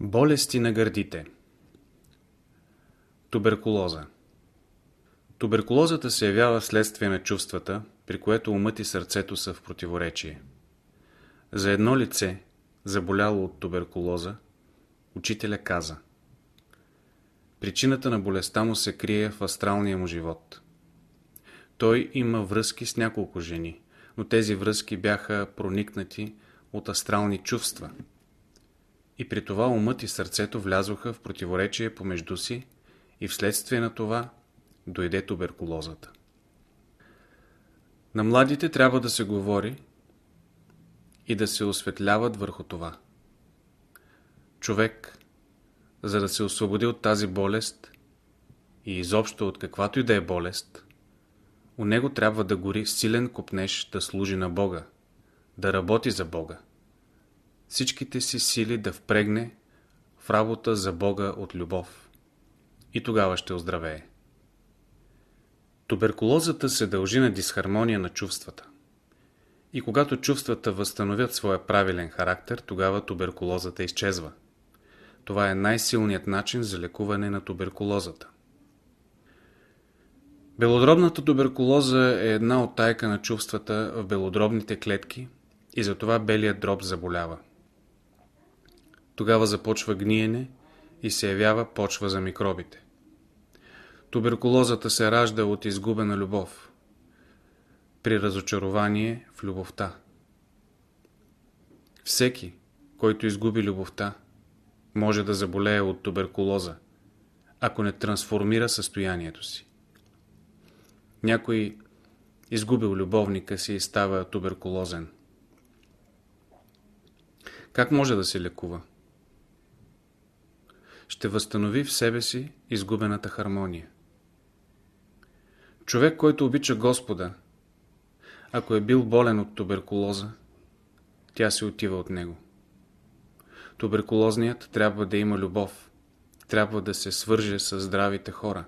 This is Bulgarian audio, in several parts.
Болести на гърдите Туберкулоза Туберкулозата се явява следствие на чувствата, при което умът и сърцето са в противоречие. За едно лице, заболяло от туберкулоза, учителя каза Причината на болестта му се крие в астралния му живот. Той има връзки с няколко жени, но тези връзки бяха проникнати от астрални чувства – и при това умът и сърцето влязоха в противоречие помежду си и вследствие на това дойде туберкулозата. На младите трябва да се говори и да се осветляват върху това. Човек, за да се освободи от тази болест и изобщо от каквато и да е болест, у него трябва да гори силен копнеж да служи на Бога, да работи за Бога всичките си сили да впрегне в работа за Бога от любов. И тогава ще оздравее. Туберкулозата се дължи на дисхармония на чувствата. И когато чувствата възстановят своя правилен характер, тогава туберкулозата изчезва. Това е най-силният начин за лекуване на туберкулозата. Белодробната туберкулоза е една от тайка на чувствата в белодробните клетки и затова белият дроб заболява. Тогава започва гниене и се явява почва за микробите. Туберкулозата се ражда от изгубена любов. При разочарование в любовта. Всеки, който изгуби любовта, може да заболее от туберкулоза, ако не трансформира състоянието си. Някой изгубил любовника си и става туберкулозен. Как може да се лекува? Ще възстанови в себе си изгубената хармония. Човек, който обича Господа, ако е бил болен от туберкулоза, тя се отива от него. Туберкулозният трябва да има любов, трябва да се свърже с здравите хора.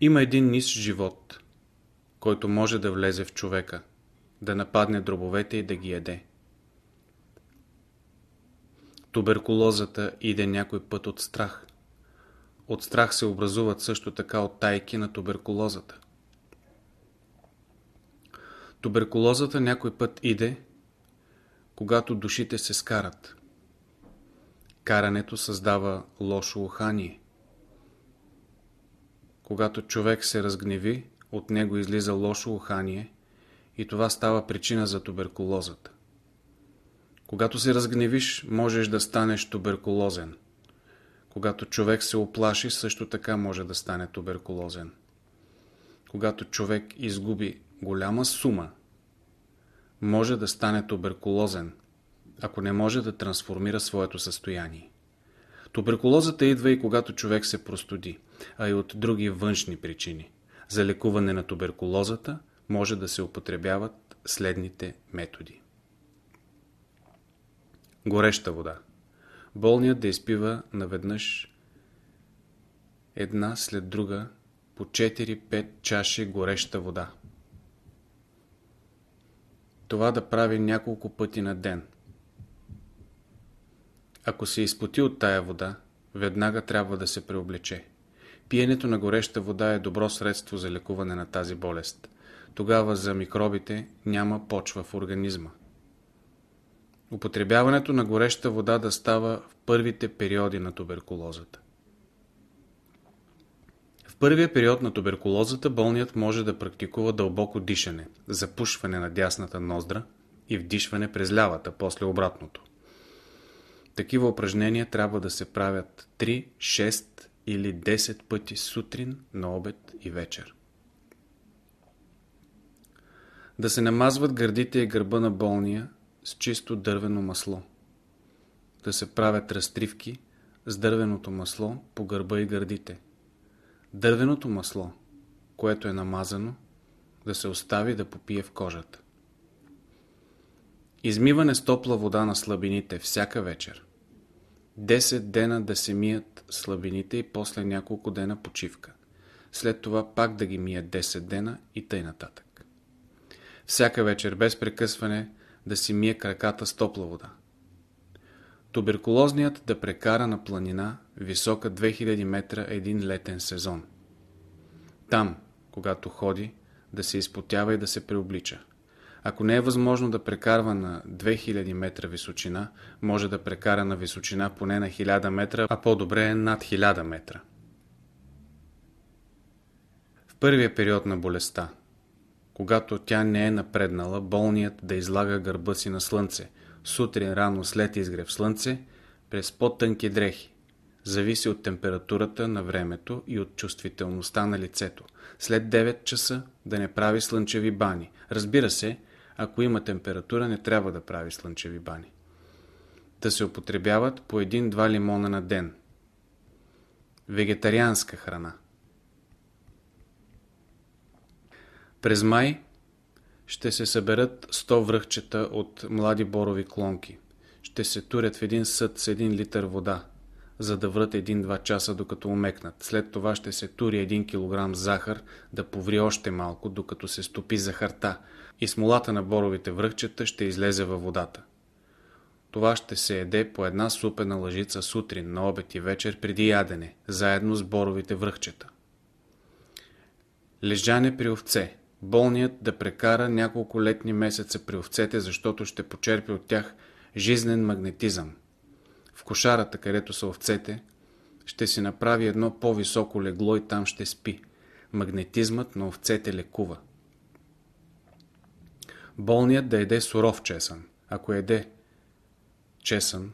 Има един низ живот, който може да влезе в човека, да нападне дробовете и да ги яде. Туберкулозата иде някой път от страх. От страх се образуват също така от тайки на туберкулозата. Туберкулозата някой път иде, когато душите се скарат. Карането създава лошо ухание. Когато човек се разгневи, от него излиза лошо ухание и това става причина за туберкулозата. Когато се разгневиш, можеш да станеш туберкулозен. Когато човек се оплаши, също така може да стане туберкулозен. Когато човек изгуби голяма сума, може да стане туберкулозен, ако не може да трансформира своето състояние. Туберкулозата идва и когато човек се простуди, а и от други външни причини. За лекуване на туберкулозата може да се употребяват следните методи. Гореща вода. Болният да изпива наведнъж една след друга по 4-5 чаши гореща вода. Това да прави няколко пъти на ден. Ако се изпоти от тая вода, веднага трябва да се преоблече. Пиенето на гореща вода е добро средство за лекуване на тази болест. Тогава за микробите няма почва в организма. Употребяването на гореща вода да става в първите периоди на туберкулозата. В първия период на туберкулозата болният може да практикува дълбоко дишане, запушване на дясната ноздра и вдишване през лявата, после обратното. Такива упражнения трябва да се правят 3, 6 или 10 пъти сутрин, на обед и вечер. Да се намазват гърдите и гърба на болния с чисто дървено масло. Да се правят разтривки с дървеното масло по гърба и гърдите. Дървеното масло, което е намазано, да се остави да попие в кожата. Измиване с топла вода на слабините всяка вечер. 10 дена да се мият слабините и после няколко дена почивка. След това пак да ги мият 10 дена и тъй нататък. Всяка вечер без прекъсване да си мие краката с топла вода. Туберкулозният да прекара на планина висока 2000 метра един летен сезон. Там, когато ходи, да се изпотява и да се преоблича. Ако не е възможно да прекарва на 2000 метра височина, може да прекара на височина поне на 1000 метра, а по-добре е над 1000 метра. В първия период на болестта, когато тя не е напреднала, болният да излага гърба си на слънце, сутрин рано след изгрев слънце, през по-тънки дрехи. Зависи от температурата на времето и от чувствителността на лицето. След 9 часа да не прави слънчеви бани. Разбира се, ако има температура, не трябва да прави слънчеви бани. Да се употребяват по един-два лимона на ден. Вегетарианска храна. През май ще се съберат 100 връхчета от млади борови клонки. Ще се турят в един съд с 1 литър вода, за да врат 1-2 часа докато умекнат. След това ще се тури 1 кг захар да поври още малко, докато се стопи захарта и смолата на боровите връхчета ще излезе във водата. Това ще се еде по една супена лъжица сутрин, на обед и вечер преди ядене, заедно с боровите връхчета. Лежане при овце. Болният да прекара няколко летни месеца при овцете, защото ще почерпи от тях жизнен магнетизъм. В кошарата, където са овцете, ще си направи едно по-високо легло и там ще спи. Магнетизмът на овцете лекува. Болният да еде суров чесън. Ако еде чесън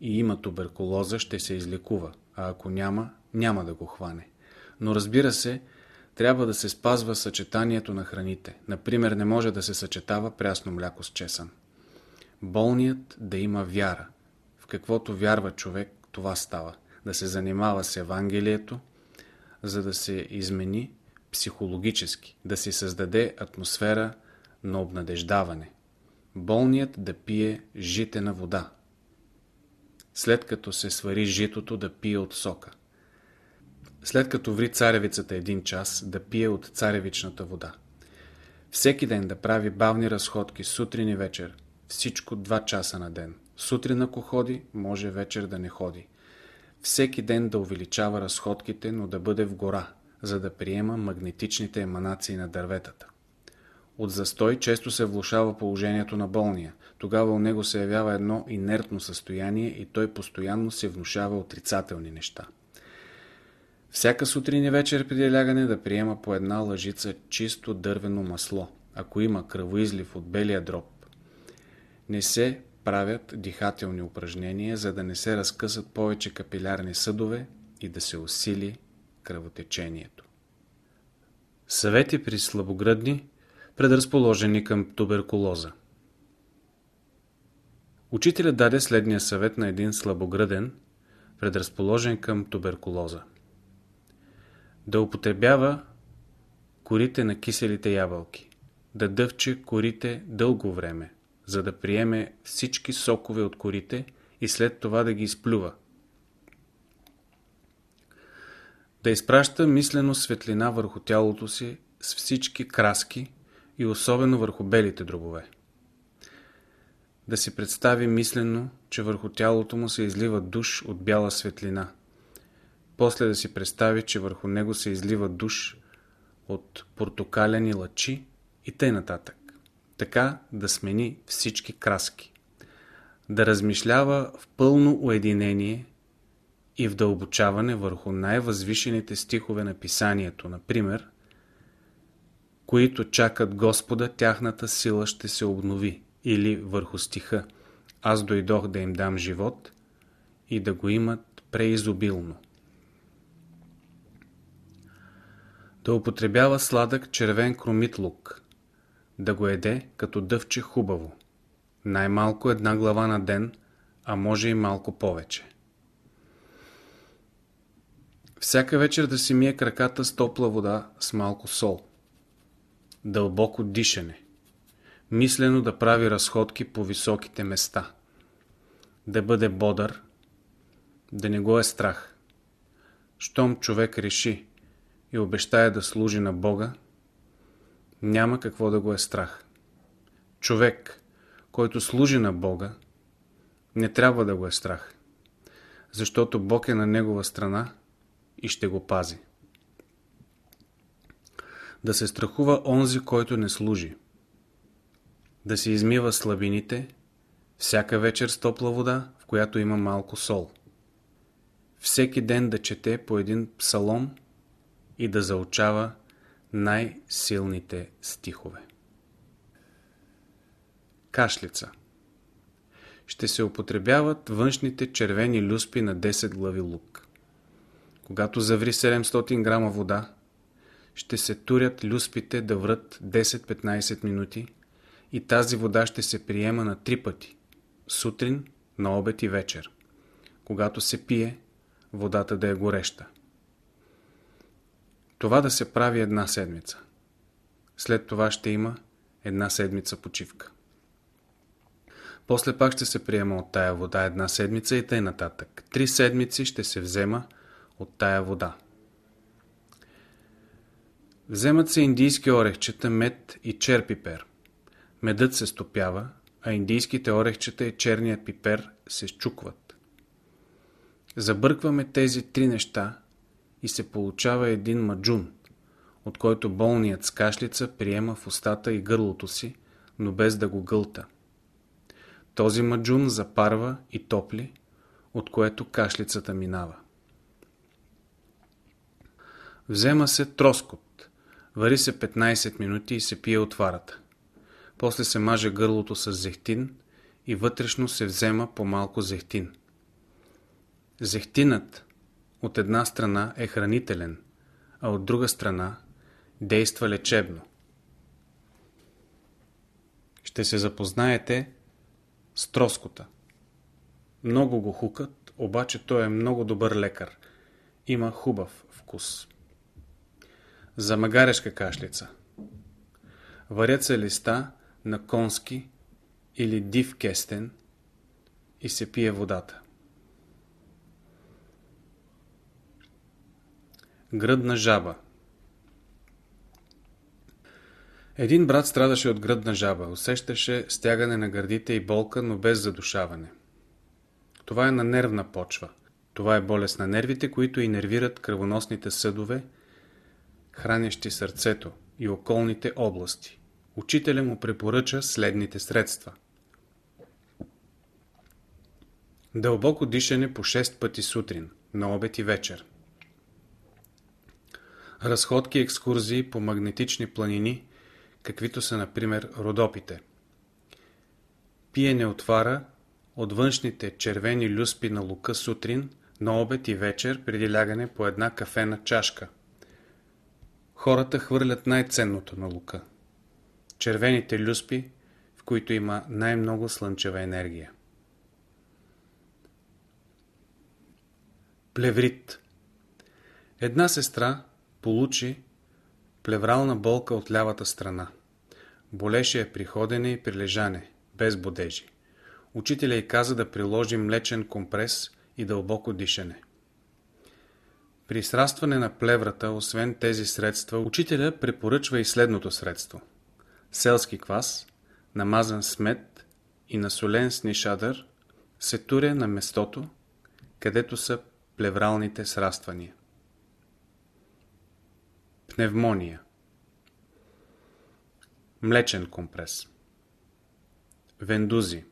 и има туберкулоза, ще се излекува, а ако няма, няма да го хване. Но разбира се, трябва да се спазва съчетанието на храните. Например, не може да се съчетава прясно мляко с чесън. Болният да има вяра. В каквото вярва човек, това става. Да се занимава с Евангелието, за да се измени психологически, да се създаде атмосфера на обнадеждаване. Болният да пие житена вода. След като се свари житото да пие от сока. След като ври царевицата един час, да пие от царевичната вода. Всеки ден да прави бавни разходки сутрин и вечер, всичко 2 часа на ден. Сутрин ако ходи, може вечер да не ходи. Всеки ден да увеличава разходките, но да бъде в гора, за да приема магнетичните еманации на дърветата. От застой често се влушава положението на болния. Тогава у него се явява едно инертно състояние и той постоянно се внушава отрицателни неща. Всяка сутрин и вечер преди лягане да приема по една лъжица чисто дървено масло, ако има кръвоизлив от белия дроб. Не се правят дихателни упражнения, за да не се разкъсат повече капилярни съдове и да се усили кръвотечението. Съвети при слабогръдни, предразположени към туберкулоза. Учителят даде следния съвет на един слабогръден, предразположен към туберкулоза. Да употребява корите на киселите ябълки, да дъвче корите дълго време, за да приеме всички сокове от корите и след това да ги изплюва. Да изпраща мислено светлина върху тялото си с всички краски и особено върху белите дробове. Да си представи мислено, че върху тялото му се излива душ от бяла светлина. После да си представи, че върху него се излива душ от портокалени лъчи и тъй нататък. Така да смени всички краски. Да размишлява в пълно уединение и в дълбочаване върху най-възвишените стихове на писанието, например, които чакат Господа, тяхната сила ще се обнови. Или върху стиха Аз дойдох да им дам живот и да го имат преизобилно. Да употребява сладък червен кромитлук, да го еде като дъвче хубаво. Най-малко една глава на ден, а може и малко повече. Всяка вечер да си мие краката с топла вода с малко сол дълбоко дишане, мислено да прави разходки по високите места, да бъде бодър, да не го е страх. Щом човек реши и обещая да служи на Бога, няма какво да го е страх. Човек, който служи на Бога, Не трябва да го е страх, защото Бог е на негова страна и ще го пази. Да се страхува онзи, който не служи. Да се измива слабините, всяка вечер с топла вода, в която има малко сол. Всеки ден да чете по един псалом и да заучава най-силните стихове. Кашлица Ще се употребяват външните червени люспи на 10 глави лук. Когато заври 700 грама вода, ще се турят люспите да врат 10-15 минути и тази вода ще се приема на три пъти – сутрин, на обед и вечер. Когато се пие, водата да е гореща. Това да се прави една седмица. След това ще има една седмица почивка. После пак ще се приема от тая вода една седмица и тъй нататък. Три седмици ще се взема от тая вода. Вземат се индийски орехчета, мед и черпипер. Медът се стопява, а индийските орехчета и черният пипер се щукват. Забъркваме тези три неща и се получава един маджун, от който болният с кашлица приема в устата и гърлото си, но без да го гълта. Този маджун запарва и топли, от което кашлицата минава. Взема се троскот, вари се 15 минути и се пие отварата. После се маже гърлото с зехтин и вътрешно се взема по малко зехтин. Зехтинът от една страна е хранителен, а от друга страна действа лечебно. Ще се запознаете с троскота. Много го хукат, обаче той е много добър лекар. Има хубав вкус. За магарешка кашлица. Варят се листа на конски или див кестен и се пие водата. Гръдна жаба Един брат страдаше от гръдна жаба. Усещаше стягане на гърдите и болка, но без задушаване. Това е на нервна почва. Това е болест на нервите, които инервират кръвоносните съдове, хранящи сърцето и околните области. Учителя му препоръча следните средства. Дълбоко дишане по 6 пъти сутрин, на обед и вечер. Разходки екскурзии по магнетични планини, каквито са например Родопите. Пиене отвара от външните червени люспи на лука сутрин, на обед и вечер преди лягане по една кафена чашка. Хората хвърлят най-ценното на лука. Червените люспи, в които има най-много слънчева енергия. Плеврит Една сестра получи плеврална болка от лявата страна. Болеше я при ходене и при лежане, без бодежи. Учителя й каза да приложи млечен компрес и дълбоко дишане. При срастване на плеврата, освен тези средства, учителя препоръчва и следното средство. Селски квас, намазан с мед и насолен с нишадър, се туря на местото, където са плевралните сраствания. Пневмония Млечен компрес Вендузи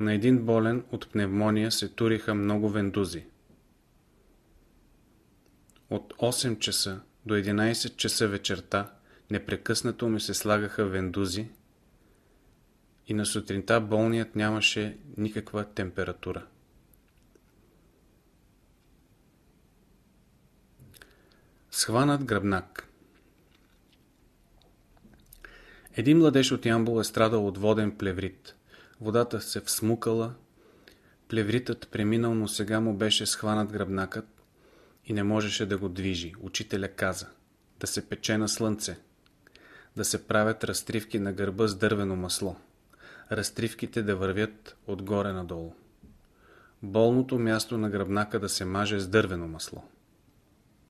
На един болен от пневмония се туриха много вендузи. От 8 часа до 11 часа вечерта непрекъснато ми се слагаха вендузи и на сутринта болният нямаше никаква температура. Схванат гръбнак Един младеж от Ямбол е страдал от воден плеврит. Водата се всмукала, плевритът преминал, но сега му беше схванат гръбнакът и не можеше да го движи. Учителя каза да се пече на слънце, да се правят разтривки на гърба с дървено масло, разтривките да вървят отгоре надолу. Болното място на гръбнака да се маже с дървено масло.